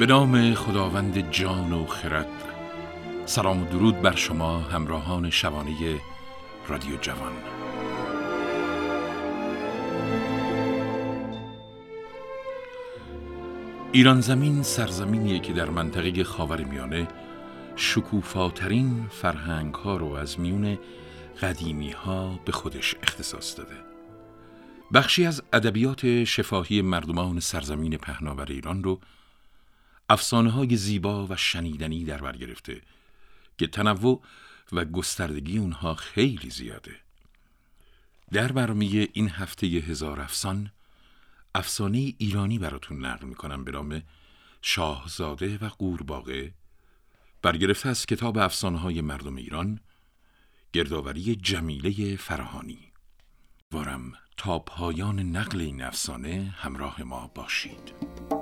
به نام خداوند جان و خرد سلام و درود بر شما همراهان شبانه رادیو جوان. ایران زمین سرزمینیه که در منطقه خاور میانه شکوفاترین فرهنگ ها رو از میون قدیمی ها به خودش اختصاص داده. بخشی از ادبیات شفاهی مردمان سرزمین پهناور ایران رو افسانه های زیبا و شنیدنی در بر گرفته که تنوع و گستردگی اونها خیلی زیاده. در برمی این هفته هزار افسان افسانه ایرانی براتون نقل می‌کنم به نام شاهزاده و قورباغه. برگرفته از کتاب افسانه های مردم ایران گردآوری جمیله فراهانی. وارم تا پایان نقل این افسانه همراه ما باشید.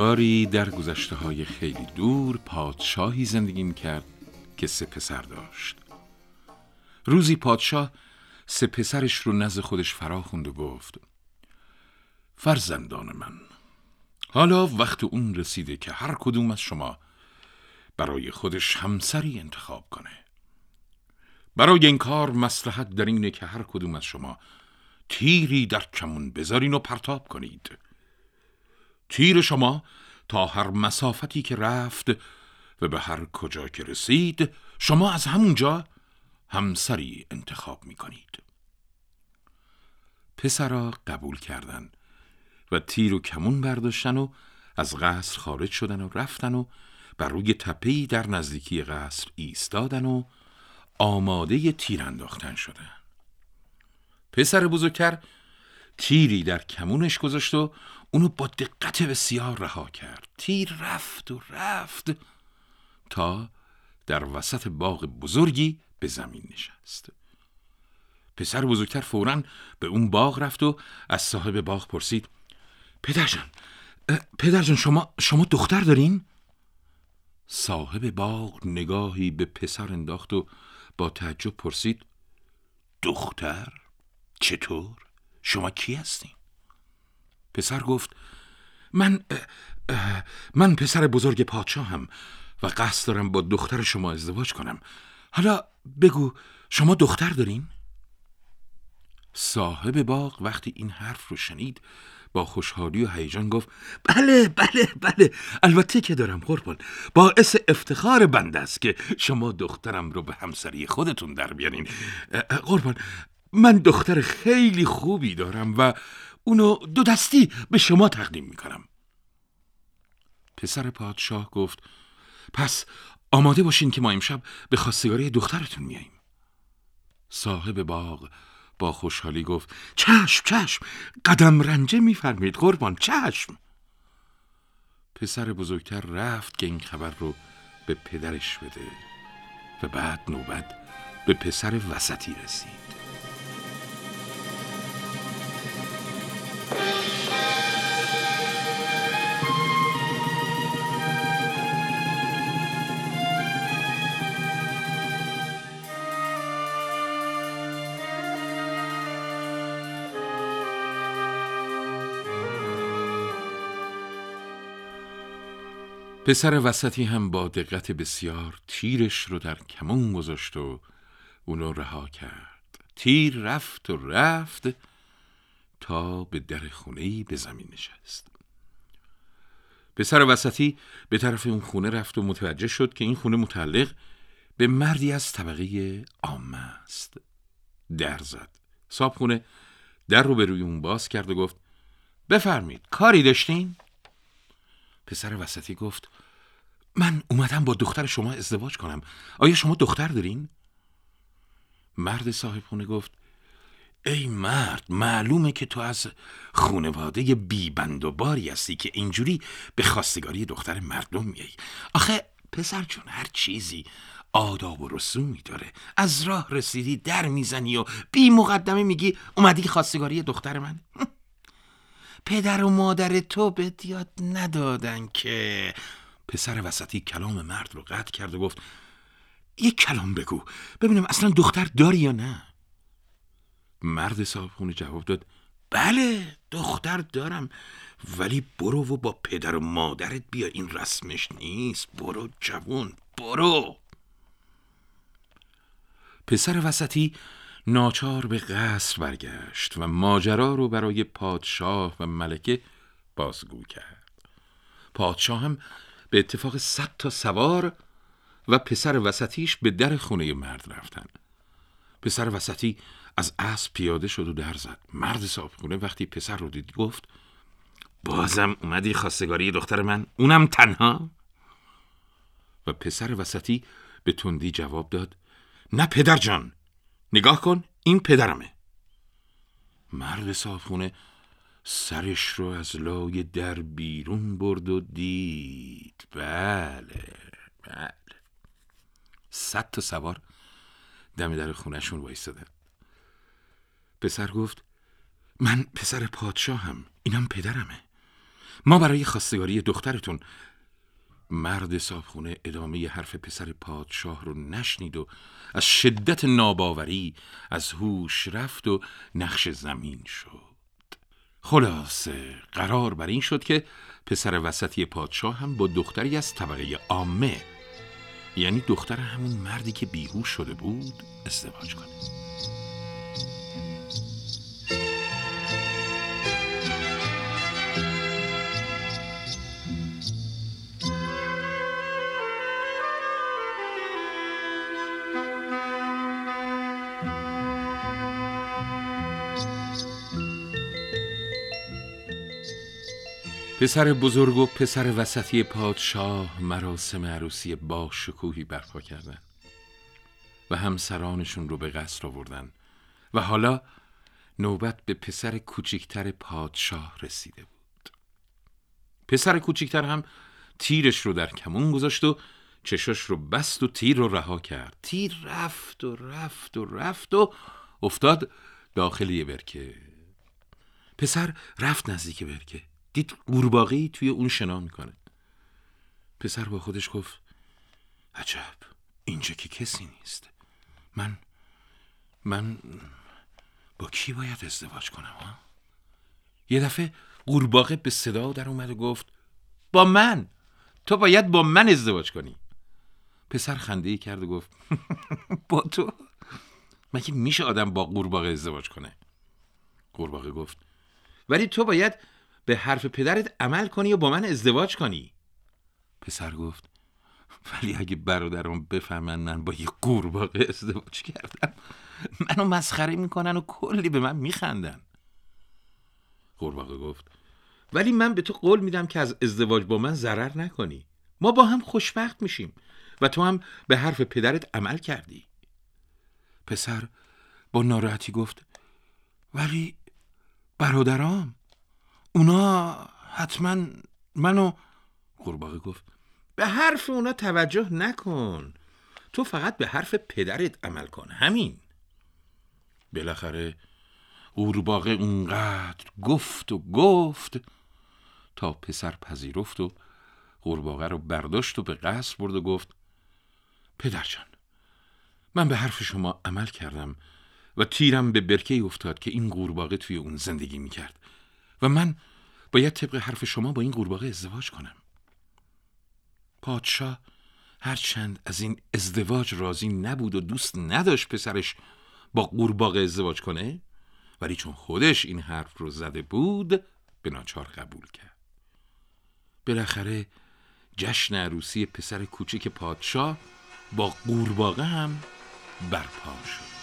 روزگاری در گذشته های خیلی دور پادشاهی زندگی می کرد که سه پسر داشت. روزی پادشاه سه پسرش رو نزد خودش فرا خوند و گفت فرزندان من حالا وقت اون رسیده که هر کدوم از شما برای خودش همسری انتخاب کنه. برای این کار مسلحت در اینه که هر کدوم از شما تیری در کمون بذارین و پرتاب کنید. تیر شما تا هر مسافتی که رفت و به هر کجا که رسید شما از همونجا همسری انتخاب می کنید پسرا قبول کردن و تیر و کمون برداشتن و از قصر خارج شدن و رفتن و بر روی تپهی در نزدیکی قصر ایستادن و آماده تیر انداختن شدن. پسر بزرگتر تیری در کمونش گذاشت و اونو با دقت بسیار رها کرد تیر رفت و رفت تا در وسط باغ بزرگی به زمین نشست پسر بزرگتر فورا به اون باغ رفت و از صاحب باغ پرسید پدرجان پدرجان شما شما دختر دارین؟ صاحب باغ نگاهی به پسر انداخت و با تعجب پرسید دختر؟ چطور؟ شما کی هستین؟ پسر گفت من من پسر بزرگ پادشاهم و قصد دارم با دختر شما ازدواج کنم. حالا بگو شما دختر دارین؟ صاحب باغ وقتی این حرف رو شنید با خوشحالی و هیجان گفت بله بله بله البته که دارم قربان. باعث افتخار بنده است که شما دخترم رو به همسری خودتون در بیارین. قربان من دختر خیلی خوبی دارم و اونو دو دستی به شما تقدیم می‌کنم. پسر پادشاه گفت پس آماده باشین که ما امشب به خواستگاری دخترتون میاییم صاحب باغ با خوشحالی گفت چشم چشم قدم رنجه میفرمید قربان چشم. پسر بزرگتر رفت که این خبر رو به پدرش بده و بعد نوبت به پسر وسطی رسید. پسر وسطی هم با دقت بسیار تیرش رو در کمون گذاشت و اونو رها کرد. تیر رفت و رفت تا به در خونه به زمین نشست. پسر وسطی به طرف اون خونه رفت و متوجه شد که این خونه متعلق به مردی از طبقه عامه است. در زد. صابخونه در رو به روی اون باز کرد و گفت بفرمید کاری داشتین؟ پسر وسطی گفت من اومدم با دختر شما ازدواج کنم. آیا شما دختر دارین؟ مرد صاحب خونه گفت ای مرد معلومه که تو از خونواده بیبند و باری هستی که اینجوری به خواستگاری دختر مردم میایی آخه پسر جون هر چیزی آداب و رسومی داره. از راه رسیدی در می‌زنی و بی مقدمه میگی اومدی خواستگاری دختر من؟ پدر و مادر تو به یاد ندادن که. پسر وسطی کلام مرد رو قطع کرد و گفت یک کلام بگو ببینم اصلا دختر داری یا نه. مرد صاحب جواب داد بله دختر دارم ولی برو و با پدر و مادرت بیا این رسمش نیست. برو جوون برو. پسر وسطی ناچار به قصر برگشت و ماجرا رو برای پادشاه و ملکه بازگو کرد. پادشاه هم به اتفاق صد تا سوار و پسر وسطیش به در خونه مرد رفتن. پسر وسطی از اسب پیاده شد و در زد. مرد صاحب وقتی پسر رو دید گفت بازم اومدی خواستگاری دختر من؟ اونم تنها؟ و پسر وسطی به تندی جواب داد نه پدر جان نگاه کن این پدرمه. مرد صاحب سرش رو از لای در بیرون برد و دید. بله بله. صد تا سوار دم در خونشون وایستادن. پسر گفت من پسر پادشاهم اینم پدرمه. ما برای خواستگاری دخترتون. مرد صابخونه ادامه حرف پسر پادشاه رو نشنید و از شدت ناباوری از هوش رفت و نقش زمین شد. خلاصه قرار بر این شد که پسر وسطی پادشاه هم با دختری از طبقه عامه یعنی دختر همون مردی که بیهوش شده بود ازدواج کنه. پسر بزرگ و پسر وسطی پادشاه مراسم عروسی با شکوهی برپا کردن و همسرانشون رو به قصر آوردن و حالا نوبت به پسر کوچکتر پادشاه رسیده بود. پسر کوچکتر هم تیرش رو در کمون گذاشت و چشاش رو بست و تیر رو رها کرد. تیر رفت و رفت و رفت و افتاد داخل یه برکه. پسر رفت نزدیک برکه. دید قورباغه‌ای توی اون شنا می‌کنه. پسر با خودش گفت عجب اینجا که کسی نیست. من من با کی باید ازدواج کنم ها؟ یه دفعه قورباغه به صدا در اومد و گفت با من! تو باید با من ازدواج کنی. پسر خنده ای کرد و گفت با تو؟ مگه میشه آدم با قورباغه ازدواج کنه؟ قورباغه گفت ولی تو باید به حرف پدرت عمل کنی و با من ازدواج کنی. پسر گفت ولی اگه برادرم بفهمن من با یه قورباغه ازدواج کردم منو مسخره می‌کنن و کلی به من میخندن. قورباغه گفت ولی من به تو قول میدم که از ازدواج با من ضرر نکنی. ما با هم خوشبخت میشیم و تو هم به حرف پدرت عمل کردی. پسر با ناراحتی گفت ولی برادرام؟ اونا حتما منو قورباغه گفت به حرف اونا توجه نکن. تو فقط به حرف پدرت عمل کن همین. بالاخره قورباغه اونقدر گفت و گفت تا پسر پذیرفت و قورباغه رو برداشت و به قصر برد و گفت پدرجان من به حرف شما عمل کردم و تیرم به برکه افتاد که این قورباغه توی اون زندگی می‌کرد. و من باید طبق حرف شما با این قورباغه ازدواج کنم. پادشاه هرچند از این ازدواج راضی نبود و دوست نداشت پسرش با قورباغه ازدواج کنه ولی چون خودش این حرف رو زده بود به ناچار قبول کرد. بالاخره جشن عروسی پسر کوچک پادشاه با قورباغه هم برپا شد.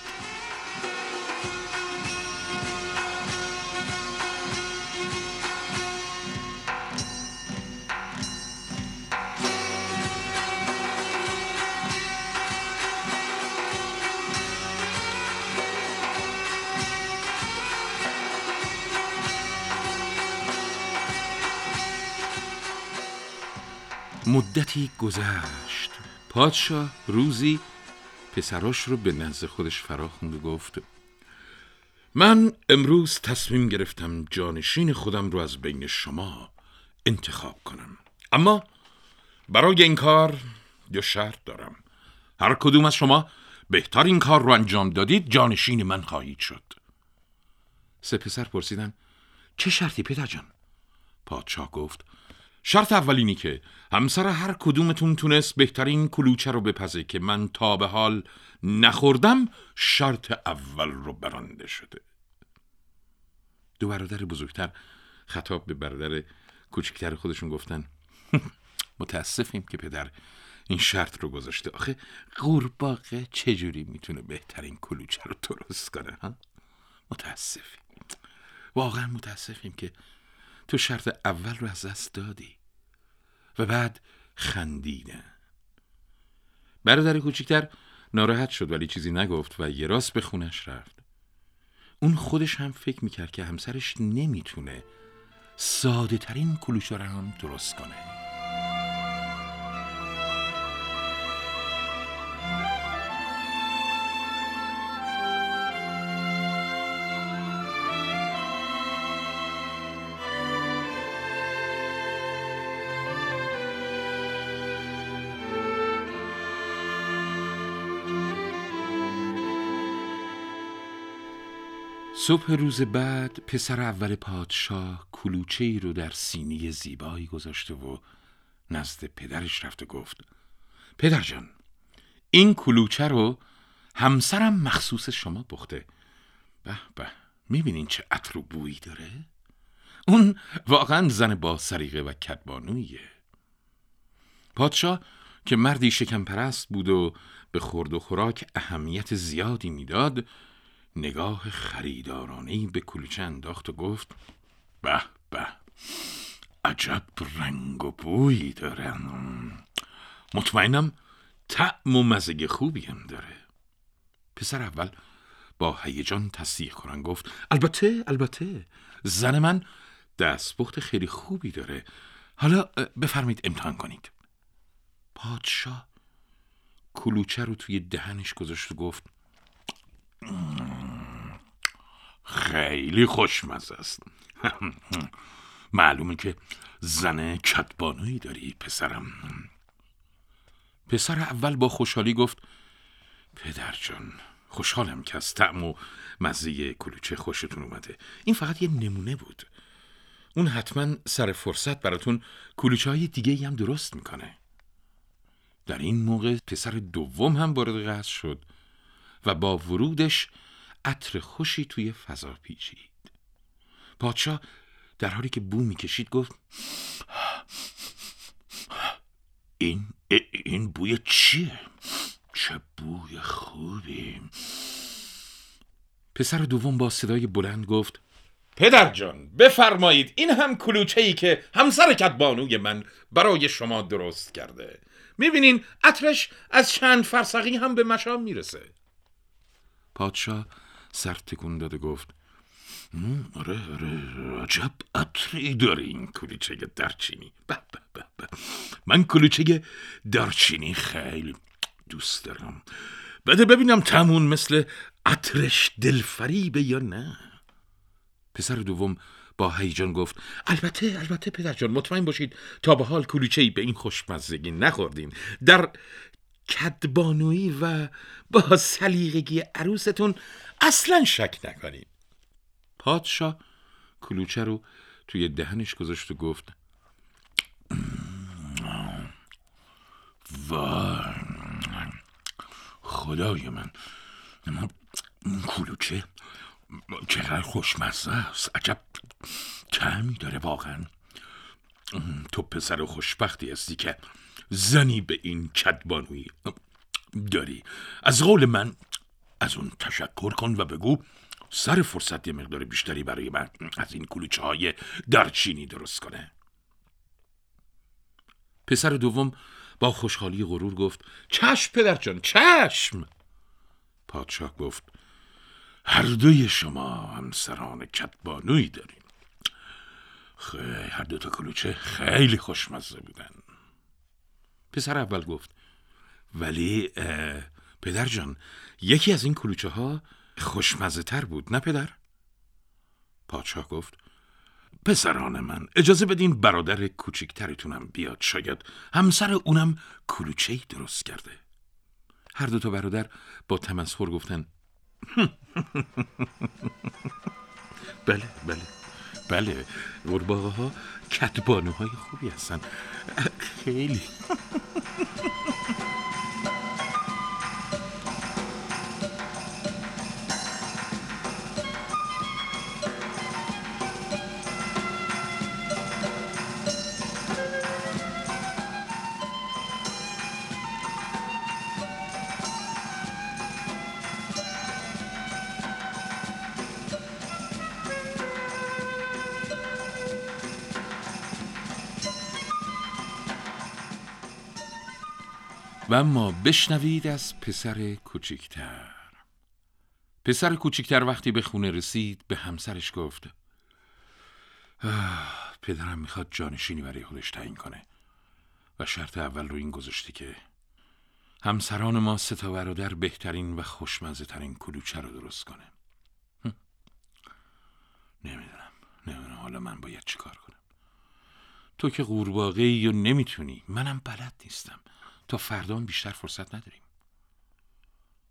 مدتی گذشت. پادشاه روزی پسراش رو به نزد خودش فراخوند و گفت من امروز تصمیم گرفتم جانشین خودم رو از بین شما انتخاب کنم. اما برای این کار دو شرط دارم. هر کدوم از شما بهتر این کار رو انجام دادید جانشین من خواهید شد. سه پسر پرسیدن چه شرطی پدر جان؟ پادشاه گفت شرط اولینی که همسر هر کدومتون تونست بهترین کلوچه رو بپزه که من تا به حال نخوردم شرط اول رو برنده شده. دو برادر بزرگتر خطاب به برادر کوچکتر خودشون گفتن متاسفیم که پدر این شرط رو گذاشته. آخه قورباغه چجوری می‌تونه بهترین کلوچه رو درست کنه ها؟ متاسفیم. واقعا متاسفیم که تو شرط اول رو از دست دادی. و بعد خندیدن. برادر کوچکتر ناراحت شد ولی چیزی نگفت و یه راست به خونش رفت. اون خودش هم فکر می‌کرد که همسرش نمی‌تونه ساده ترین کلوچه هم درست کنه. صبح روز بعد پسر اول پادشاه کلوچه ای رو در سینی زیبایی گذاشته و نزد پدرش رفت و گفت پدر جان این کلوچه رو همسرم مخصوص شما پخته به به می‌بینین چه عطر و بویی داره؟ اون واقعا زن با سریقه و کدبانویه پادشاه که مردی شکم پرست بود و به خورد و خوراک اهمیت زیادی می‌داد نگاه خریدارانه به کلوچه انداخت و گفت به به عجب رنگ و بویی داره مطمئنم طعم و مزه خوبی هم داره. پسر اول با هیجان تصدیق کنن گفت البته البته زن من دستپخت خیلی خوبی داره. حالا بفرمایید امتحان کنید. پادشاه کلوچه رو توی دهنش گذاشت و گفت خیلی خوشمزه است. معلومه که زن کتبانویی داری پسرم. پسر اول با خوشحالی گفت پدر جان خوشحالم که از طعم و مزه کلوچه خوشتون اومده. این فقط یه نمونه بود. اون حتما سر فرصت براتون کلوچه های دیگه هم درست می‌کنه. در این موقع پسر دوم هم وارد قصد شد و با ورودش عطر خوشی توی فضا پیچید. پادشاه در حالی که بو می‌کشید گفت این این بوی چیه؟ چه بوی خوبی. پسر دوم با صدای بلند گفت پدر جان بفرمایید این هم کلوچه ای که همسر کتبانوی من برای شما درست کرده. می‌بینین عطرش از چند فرسقی هم به مشام می‌رسه. پادشاه سر تکون داد و گفت آره آره عجب عطری داره این کلوچه درچینی. به به به من کلوچه درچینی خیلی دوست دارم. بده ببینم تمون مثل عطرش دلفریبه یا نه. پسر دوم با هیجان گفت البته البته پدر جان مطمئن باشید تا به حال کلوچه به این خوشمزگی نخوردین. در کدبانویی و با سلیقگی عروستون اصلا شک نکنید پادشاه کلوچه رو توی دهنش گذاشت و گفت وای خدای من کلوچه چقدر خوشمزه است عجب تعمی داره واقعا. تو پسر خوشبختی هستی که زنی به این کدبانوی. داری. از قول من از اون تشکر کن و بگو سر فرصت یه مقدار بیشتری برای من از این کلوچه های درچینی درست کنه. پسر دوم با خوشحالی غرور گفت چشم پدر جان چشم! پادشاه گفت هر دوی شما همسران کتبانوی داریم خیلی هر دو تا کلوچه خیلی خوشمزه بودن. پسر اول گفت. ولی پدر جان یکی از این کلوچه ها خوشمزه تر بود نه پدر؟ پادشاه گفت پسران من اجازه بدین برادر کوچکترتونم بیاد شاید همسر اونم کلوچه درست کرده. هر دو تا برادر با تمسخر گفتن بله بله. بله قورباغه ها کتبانوهای خوبی هستن. خیلی. و اما بشنوید از پسر کوچکتر. پسر کوچکتر وقتی به خونه رسید به همسرش گفت پدرم می‌خواد جانشینی برای خودش تعیین کنه و شرط اول رو این گذاشتی که همسران ما سه تا برادر بهترین و خوشمزه ترین کلوچه رو درست کنه. نمی‌دونم نمی‌دونم حالا من باید چیکار کنم. تو که قورباغه و نمی‌تونی منم بلد نیستم. تا فردا بیشتر فرصت نداریم.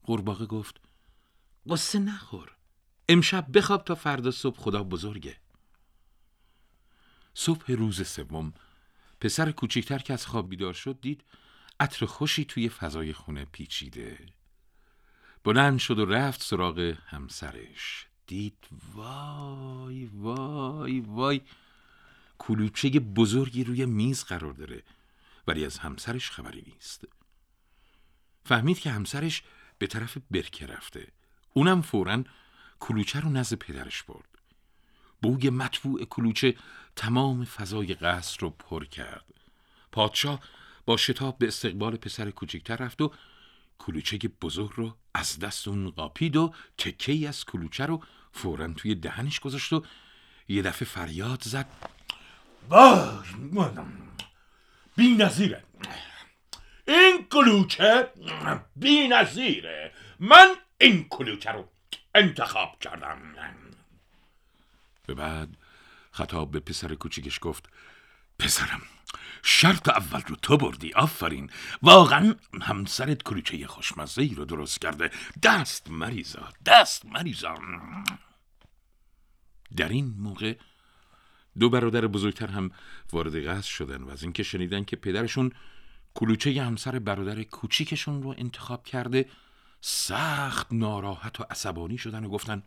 قورباغه گفت قصه نخور. امشب بخواب تا فردا صبح خدا بزرگه. صبح روز سوم پسر کوچکتر که از خواب بیدار شد دید عطر خوشی توی فضای خونه پیچیده. بلند شد و رفت سراغ همسرش. دید وای وای وای کلوچه بزرگی روی میز قرار داره. ولی از همسرش خبری نیست. فهمید که همسرش به طرف برکه رفته. اونم فورا کلوچه رو نزد پدرش برد. بوی مطبوع کلوچه تمام فضای قصر رو پر کرد. پادشاه با شتاب به استقبال پسر کوچکتر رفت و کلوچه بزرگ رو از دست اون قاپید و تکه از کلوچه رو فورا توی دهنش گذاشت و یه دفعه فریاد زد. بی نظیره این کلوچه بی نظیره من این کلوچه رو انتخاب کردم. به بعد خطاب به پسر کوچیکش گفت پسرم شرط اول رو تو بردی آفرین. واقعا همسرت کلوچه خوشمزه ای رو درست کرده. دست مریزا دست مریزا. در این موقع دو برادر بزرگتر هم وارد قصد شدن و از اینکه شنیدن که پدرشون کلوچه همسر برادر کوچیکشون رو انتخاب کرده سخت ناراحت و عصبانی شدن و گفتن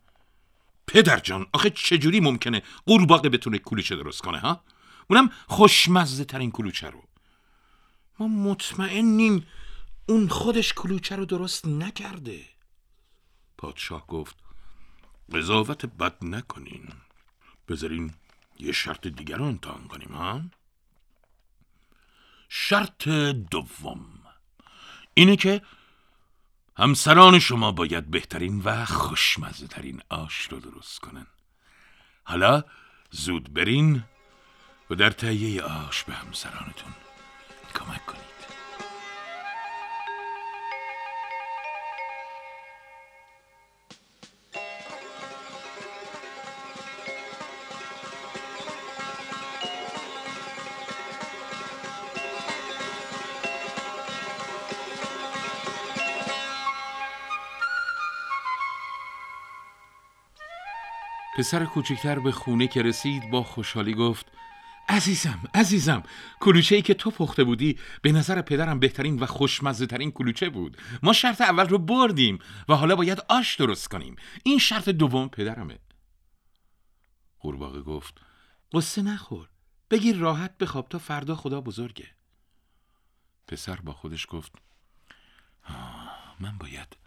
پدر جان آخه چجوری ممکنه قورباغه بتونه کلوچه درست کنه ها؟ اونم خوشمزه ترین کلوچه رو. ما مطمئنیم اون خودش کلوچه رو درست نکرده. پادشاه گفت قضاوت بد نکنین. بذارین یه شرط دیگر رو امتحان کنیم ها؟ شرط دوم اینه که همسران شما باید بهترین و خوشمزه ترین آش رو درست کنن. حالا زود برین و در تهیه آش به همسرانتون کمک کنید پسر کوچکتر به خونه که رسید با خوشحالی گفت عزیزم عزیزم کلوچه ای که تو پخته بودی به نظر پدرم بهترین و خوشمزه ترین کلوچه بود. ما شرط اول رو بردیم و حالا باید آش درست کنیم. این شرط دوم پدرمه. قورباغه گفت قصه نخور. بگیر راحت بخواب تا فردا خدا بزرگه. پسر با خودش گفت من باید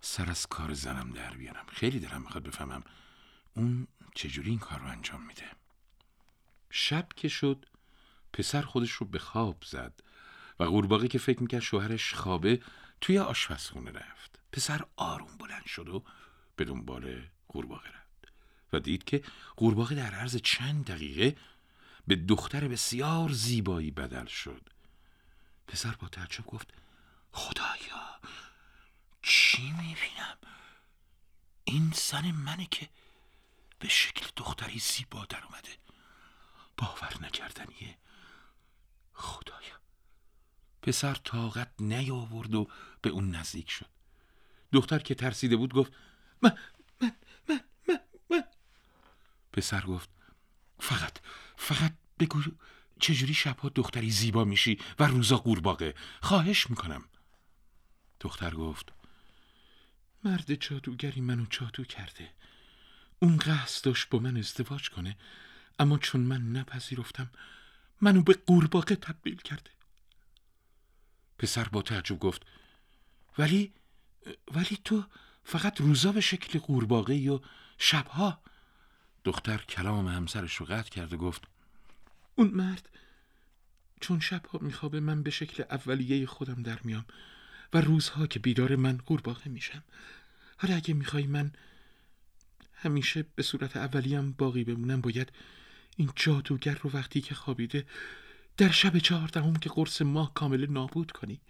سر از کار زنم در بیارم. خیلی دلم می‌خواد بفهمم اون چجوری این کار رو انجام میده؟ شب که شد پسر خودش رو به خواب زد و قورباغه که فکر می‌کرد شوهرش خوابه توی آشپزخونه رفت. پسر آروم بلند شد و به دنبال قورباغه رفت و دید که قورباغه در عرض چند دقیقه به دختر بسیار زیبایی بدل شد. پسر با تعجب گفت خدایا چی می‌بینم؟ این زن منه که به شکل دختری زیبا در اومده. باور نکردنیه. خدایا. پسر طاقت نیاورد و به اون نزدیک شد. دختر که ترسیده بود گفت من من من من من. پسر گفت فقط فقط بگو چجوری شبها دختری زیبا میشی و روزا قورباغه. خواهش می‌کنم. دختر گفت مرد جادوگری منو جادو کرده. اون قصد داشت با من ازدواج کنه اما چون من نپذیرفتم منو به قورباغه تبدیل کرده. پسر با تعجب گفت ولی ولی تو فقط روزا به شکل قورباغه و شبها؟ دختر کلام همسرش رو قطع کرد و گفت اون مرد چون شبها میخوابه من به شکل اولیه خودم در میام و روزها که بیدار من قورباغه میشم. حالا اگه می‌خوای من همیشه به صورت اولیم باقی بمونم باید این جادوگر رو وقتی که خوابیده در شب چهاردهم که قرص ماه کامل نابود کنی.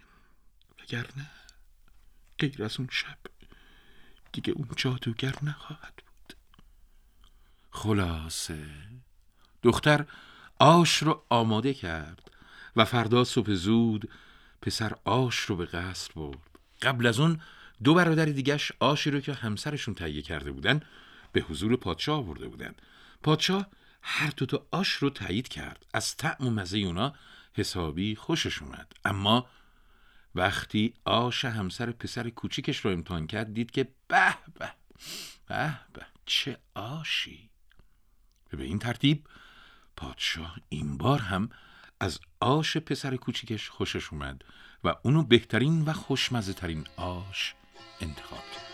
وگرنه غیر از اون شب دیگه اون جادوگر نخواهد بود. خلاصه دختر آش رو آماده کرد و فردا صبح زود پسر آش رو به قصر برد. قبل از اون دو برادر دیگش آشی رو که همسرشون تهیه کرده بودن به حضور پادشاه آورده بودن پادشاه هر دو تا آش رو تایید کرد. از طعم و مزه اونا حسابی خوشش اومد. اما وقتی آش همسر پسر کوچیکش رو امتحان کرد دید که به به به به چه آشی. به این ترتیب پادشاه این بار هم از آش پسر کوچیکش خوشش اومد و اونو بهترین و خوشمزه ترین آش انتخاب کرد.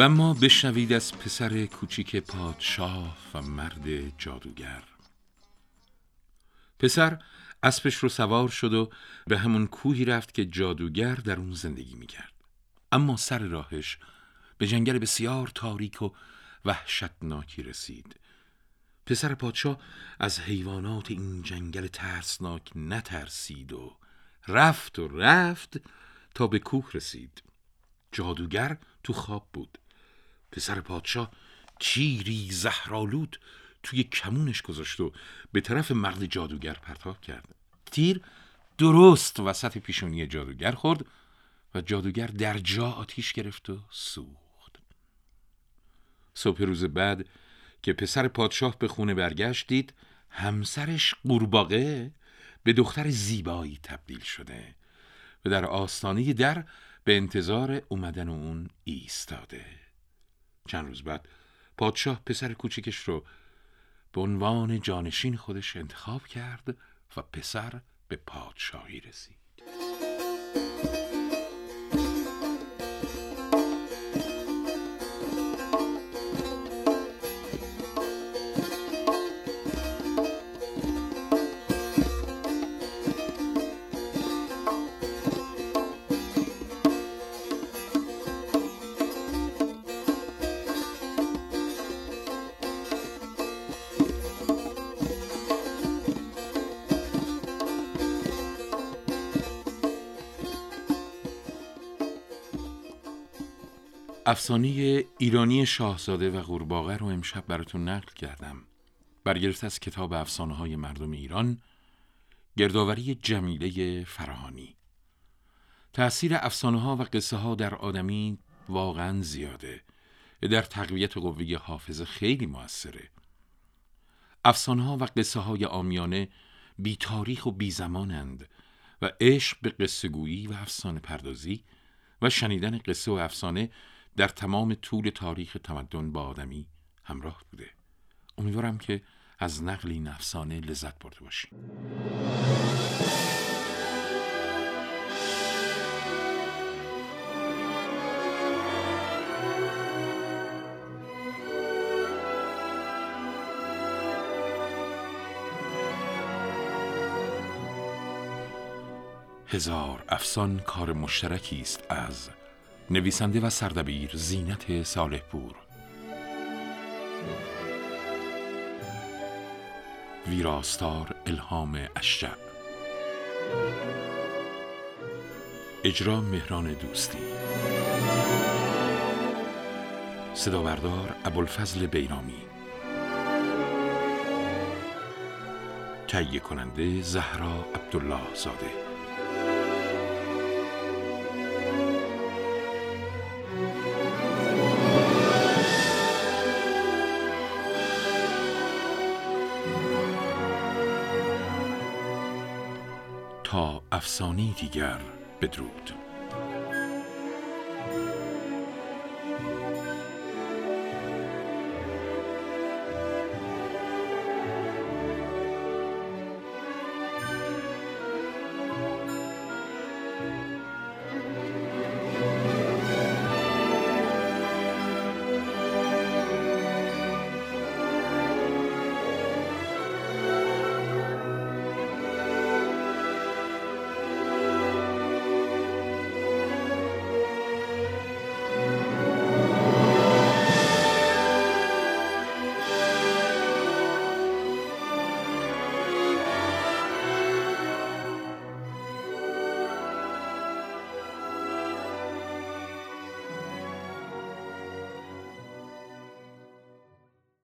و ما بشنوید از پسر کوچیک پادشاه و مرد جادوگر. پسر اسبش رو سوار شد و به همون کوهی رفت که جادوگر در اون زندگی می‌کرد. اما سر راهش به جنگل بسیار تاریک و وحشتناکی رسید. پسر پادشاه از حیوانات این جنگل ترسناک نترسید و رفت و رفت تا به کوه رسید. جادوگر تو خواب بود. پسر پادشاه چیری زهرالود توی کمونش گذاشت و به طرف مرد جادوگر پرتاب کرد. تیر درست وسط پیشونی جادوگر خورد و جادوگر در جا آتیش گرفت و سوخت. صبح روز بعد که پسر پادشاه به خونه برگشت دید همسرش قورباغه به دختر زیبایی تبدیل شده و در آستانه در به انتظار اومدن اون ایستاده. چند روز بعد پادشاه پسر کوچکش رو به عنوان جانشین خودش انتخاب کرد و پسر به پادشاهی رسید. افسانه ایرانی شاهزاده و قورباغه رو امشب براتون نقل کردم. برگرفته از کتاب افسانه های مردم ایران گردآوری جمیله فراهانی. تأثیر افسانه ها و قصه ها در آدمی واقعا زیاده. در تقویت قوه حافظه خیلی موثره. افسانه ها و قصه های آمیانه بی تاریخ و بی زمانند و عشق به قصه گویی و افسانه پردازی و شنیدن قصه و افسانه در تمام طول تاریخ تمدن با آدمی همراه بوده. امیدوارم که از نقل این افسانه لذت برده باشیم. هزار افسان کار مشترکی است از نویسنده و سردبیر زینت صالح پور ویراستار الهام اشجع. اجرا مهران دوستی. صداوردار ابوالفضل بیرامی تهیه کننده زهرا عبدالله زاده دیگر بدرود.